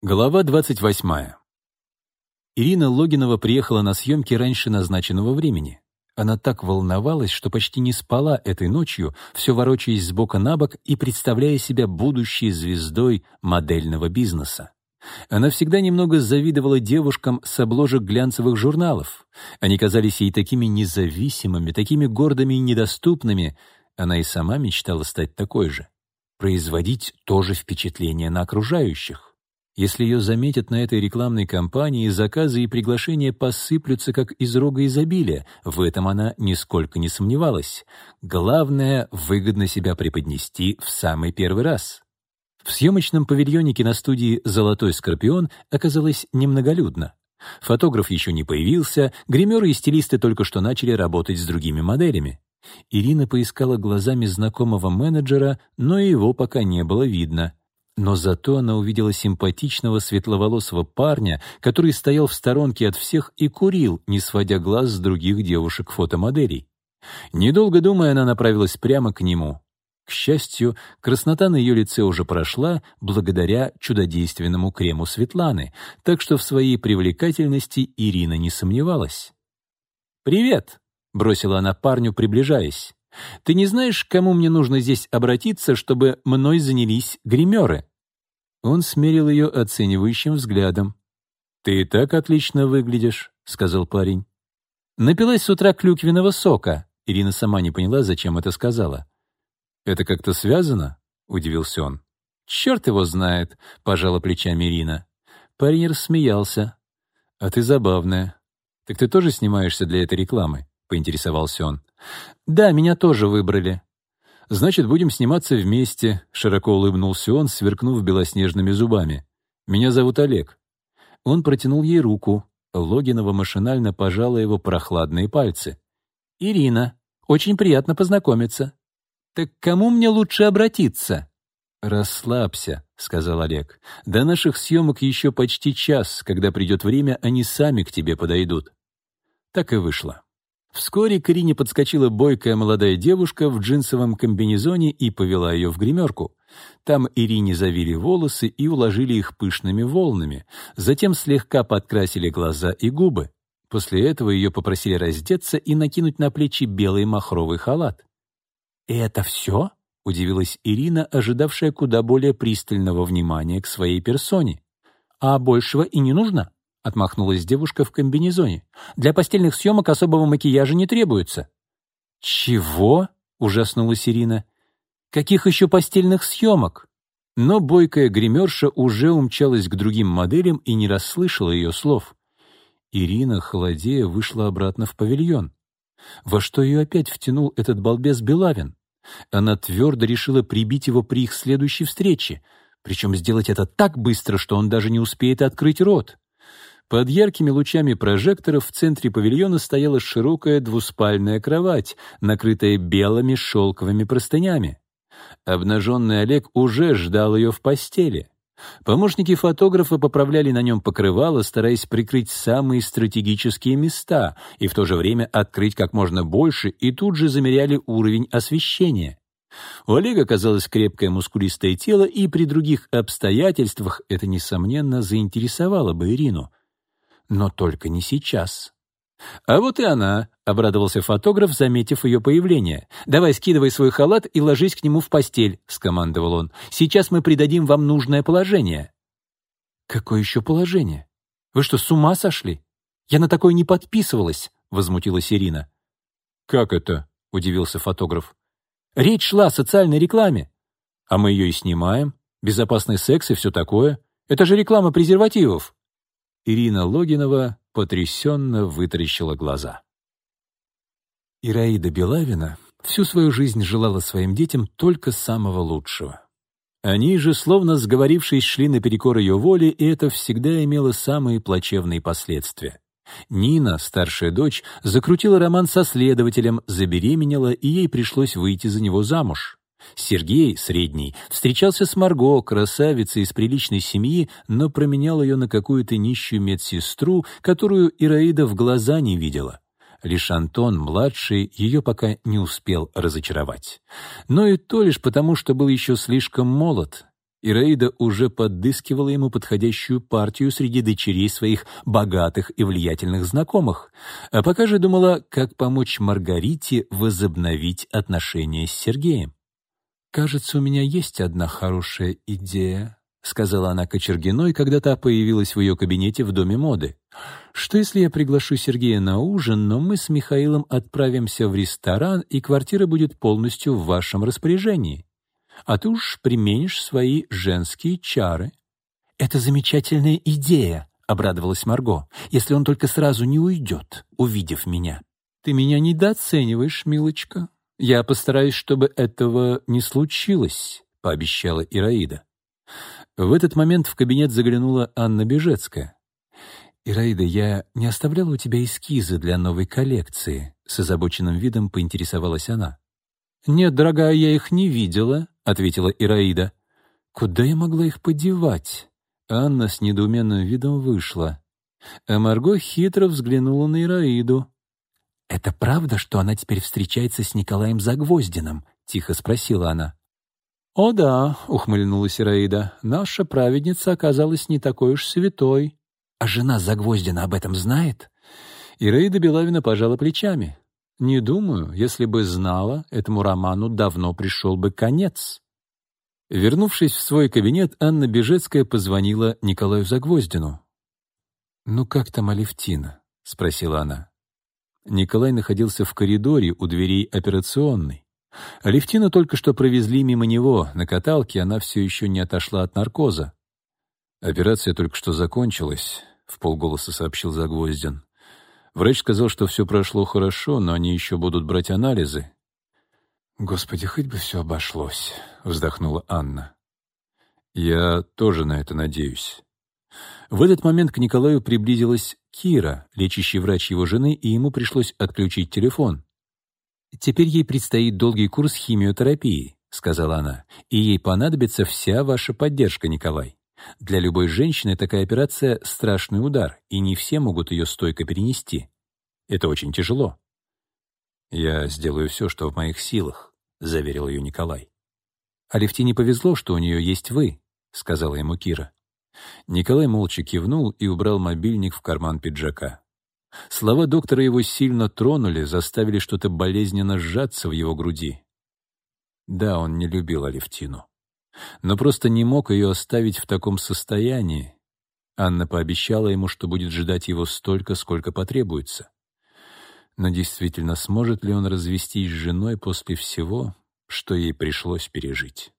Глава 28. Ирина Логинова приехала на съемки раньше назначенного времени. Она так волновалась, что почти не спала этой ночью, все ворочаясь с бока на бок и представляя себя будущей звездой модельного бизнеса. Она всегда немного завидовала девушкам с обложек глянцевых журналов. Они казались ей такими независимыми, такими гордыми и недоступными. Она и сама мечтала стать такой же. Производить то же впечатление на окружающих. Если ее заметят на этой рекламной кампании, заказы и приглашения посыплются как из рога изобилия. В этом она нисколько не сомневалась. Главное — выгодно себя преподнести в самый первый раз. В съемочном павильоне киностудии «Золотой скорпион» оказалось немноголюдно. Фотограф еще не появился, гримеры и стилисты только что начали работать с другими моделями. Ирина поискала глазами знакомого менеджера, но его пока не было видно. Но зато она увидела симпатичного светловолосого парня, который стоял в сторонке от всех и курил, не сводя глаз с других девушек-фотомоделей. Недолго думая, она направилась прямо к нему. К счастью, краснота на ее лице уже прошла благодаря чудодейственному крему Светланы, так что в своей привлекательности Ирина не сомневалась. «Привет!» — бросила она парню, приближаясь. «Ты не знаешь, к кому мне нужно здесь обратиться, чтобы мной занялись гримеры?» Он смерил ее оценивающим взглядом. «Ты и так отлично выглядишь», — сказал парень. «Напилась с утра клюквенного сока». Ирина сама не поняла, зачем это сказала. «Это как-то связано?» — удивился он. «Черт его знает», — пожала плечами Ирина. Парень рассмеялся. «А ты забавная. Так ты тоже снимаешься для этой рекламы?» — поинтересовался он. «Да, меня тоже выбрали. «Значит, будем сниматься вместе», — широко улыбнулся он, сверкнув белоснежными зубами. «Меня зовут Олег». Он протянул ей руку. Логинова машинально пожала его прохладные пальцы. «Ирина, очень приятно познакомиться». «Так кому мне лучше обратиться?» «Расслабься», — сказал Олег. «До наших съемок еще почти час. Когда придет время, они сами к тебе подойдут». Так и вышло. Вскоре к Ирине подскочила бойкая молодая девушка в джинсовом комбинезоне и повела ее в гримерку. Там Ирине завили волосы и уложили их пышными волнами, затем слегка подкрасили глаза и губы. После этого ее попросили раздеться и накинуть на плечи белый махровый халат. это все?» — удивилась Ирина, ожидавшая куда более пристального внимания к своей персоне. «А большего и не нужно?» — отмахнулась девушка в комбинезоне. «Для постельных съемок особого макияжа не требуется». «Чего?» — ужаснулась Ирина. «Каких еще постельных съемок?» Но бойкая гримерша уже умчалась к другим моделям и не расслышала ее слов. Ирина, холодея, вышла обратно в павильон. Во что ее опять втянул этот балбес Белавин? Она твердо решила прибить его при их следующей встрече, причем сделать это так быстро, что он даже не успеет открыть рот. Под яркими лучами прожекторов в центре павильона стояла широкая двуспальная кровать, накрытая белыми шелковыми простынями. Обнаженный Олег уже ждал ее в постели. Помощники фотографа поправляли на нем покрывало, стараясь прикрыть самые стратегические места и в то же время открыть как можно больше, и тут же замеряли уровень освещения. У Олега оказалось крепкое мускулистое тело, и при других обстоятельствах это, несомненно, заинтересовало бы Ирину но только не сейчас. «А вот и она», — обрадовался фотограф, заметив ее появление. «Давай скидывай свой халат и ложись к нему в постель», — скомандовал он. «Сейчас мы придадим вам нужное положение». «Какое еще положение? Вы что, с ума сошли? Я на такое не подписывалась», — возмутилась Ирина. «Как это?» — удивился фотограф. «Речь шла о социальной рекламе. А мы ее и снимаем. Безопасный секс и все такое. Это же реклама презервативов». Ирина Логинова потрясенно вытаращила глаза. Ираида Белавина всю свою жизнь желала своим детям только самого лучшего. Они же, словно сговорившись, шли наперекор ее воле, и это всегда имело самые плачевные последствия. Нина, старшая дочь, закрутила роман со следователем, забеременела, и ей пришлось выйти за него замуж. Сергей, средний, встречался с Марго, красавицей из приличной семьи, но променял ее на какую-то нищую медсестру, которую Ираида в глаза не видела. Лишь Антон, младший, ее пока не успел разочаровать. Но и то лишь потому, что был еще слишком молод. Ираида уже подыскивала ему подходящую партию среди дочерей своих богатых и влиятельных знакомых, а пока же думала, как помочь Маргарите возобновить отношения с Сергеем. «Кажется, у меня есть одна хорошая идея», — сказала она Кочергиной, когда та появилась в ее кабинете в Доме моды. «Что, если я приглашу Сергея на ужин, но мы с Михаилом отправимся в ресторан, и квартира будет полностью в вашем распоряжении?» а ты уж применишь свои женские чары». «Это замечательная идея», — обрадовалась Марго, «если он только сразу не уйдет, увидев меня». «Ты меня недооцениваешь, милочка. Я постараюсь, чтобы этого не случилось», — пообещала Ираида. В этот момент в кабинет заглянула Анна Бежецкая. «Ираида, я не оставляла у тебя эскизы для новой коллекции?» С озабоченным видом поинтересовалась она. «Нет, дорогая, я их не видела», — ответила Ираида. «Куда я могла их подевать?» Анна с недоуменным видом вышла. А Марго хитро взглянула на Ираиду. «Это правда, что она теперь встречается с Николаем Загвоздиным?» — тихо спросила она. «О да», — ухмыльнулась Ираида, — «наша праведница оказалась не такой уж святой». «А жена Загвоздина об этом знает?» Ираида Белавина пожала плечами. Не думаю, если бы знала, этому роману давно пришел бы конец. Вернувшись в свой кабинет, Анна Бежецкая позвонила Николаю Загвоздину. «Ну как там Алевтина?» — спросила она. Николай находился в коридоре у дверей операционной. Алевтину только что провезли мимо него. На каталке она все еще не отошла от наркоза. «Операция только что закончилась», — в полголоса сообщил Загвоздин. Врач сказал, что все прошло хорошо, но они еще будут брать анализы. «Господи, хоть бы все обошлось», — вздохнула Анна. «Я тоже на это надеюсь». В этот момент к Николаю приблизилась Кира, лечащий врач его жены, и ему пришлось отключить телефон. «Теперь ей предстоит долгий курс химиотерапии», — сказала она, «и ей понадобится вся ваша поддержка, Николай. Для любой женщины такая операция — страшный удар, и не все могут ее стойко перенести. Это очень тяжело. «Я сделаю все, что в моих силах», — заверил ее Николай. «Алевтине повезло, что у нее есть вы», — сказала ему Кира. Николай молча кивнул и убрал мобильник в карман пиджака. Слова доктора его сильно тронули, заставили что-то болезненно сжаться в его груди. Да, он не любил Алевтину но просто не мог ее оставить в таком состоянии. Анна пообещала ему, что будет ждать его столько, сколько потребуется. Но действительно, сможет ли он развестись с женой после всего, что ей пришлось пережить?